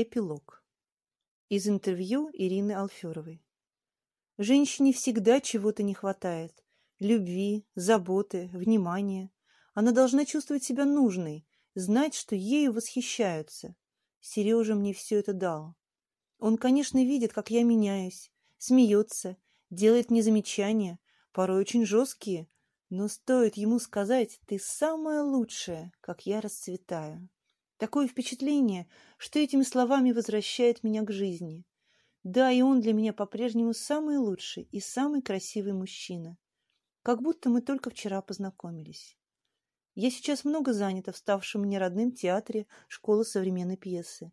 Эпилог. Из интервью Ирины Алферовой. Женщине всегда чего-то не хватает. Любви, заботы, внимания. Она должна чувствовать себя нужной, знать, что ею восхищаются. Сережа мне все это дал. Он, конечно, видит, как я меняюсь, смеется, делает мне замечания, порой очень жесткие, но стоит ему сказать «ты самая лучшая», как я расцветаю. Такое впечатление, что этими словами возвращает меня к жизни. Да, и он для меня по-прежнему самый лучший и самый красивый мужчина. Как будто мы только вчера познакомились. Я сейчас много занята в ставшем мне родным театре школы современной пьесы.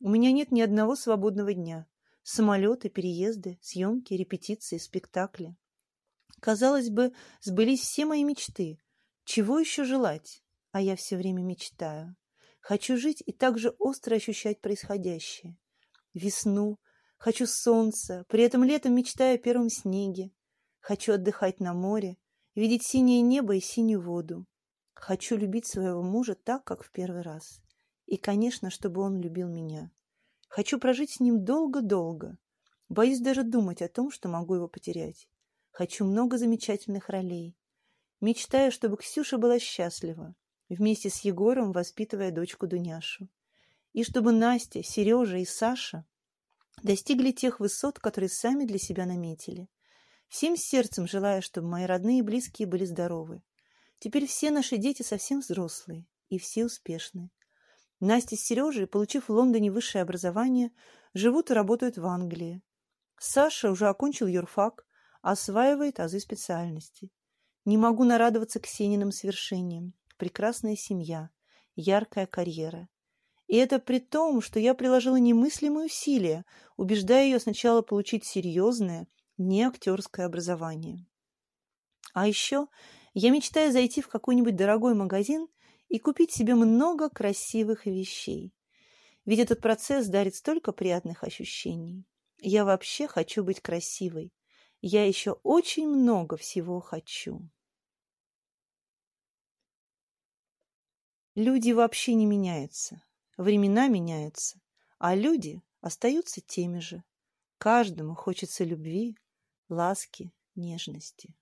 У меня нет ни одного свободного дня. Самолеты, переезды, съемки, репетиции, спектакли. Казалось бы, сбылись все мои мечты. Чего еще желать? А я все время мечтаю. Хочу жить и также остро ощущать происходящее. Весну, хочу солнца, при этом летом мечтаю о первом снеге. Хочу отдыхать на море, видеть синее небо и синюю воду. Хочу любить своего мужа так, как в первый раз. И, конечно, чтобы он любил меня. Хочу прожить с ним долго-долго. Боюсь даже думать о том, что могу его потерять. Хочу много замечательных ролей. Мечтаю, чтобы Ксюша была счастлива вместе с Егором воспитывая дочку Дуняшу. И чтобы Настя, Сережа и Саша достигли тех высот, которые сами для себя наметили. Всем сердцем желаю, чтобы мои родные и близкие были здоровы. Теперь все наши дети совсем взрослые и все успешны. Настя с Сережей, получив в Лондоне высшее образование, живут и работают в Англии. Саша уже окончил юрфак, осваивает азы специальности. Не могу нарадоваться Ксениным свершениям прекрасная семья, яркая карьера. И это при том, что я приложила немыслимые усилия, убеждая ее сначала получить серьезное, не актерское образование. А еще я мечтаю зайти в какой-нибудь дорогой магазин и купить себе много красивых вещей. Ведь этот процесс дарит столько приятных ощущений. Я вообще хочу быть красивой. Я еще очень много всего хочу. Люди вообще не меняются. Времена меняются, а люди остаются теми же. Каждому хочется любви, ласки, нежности.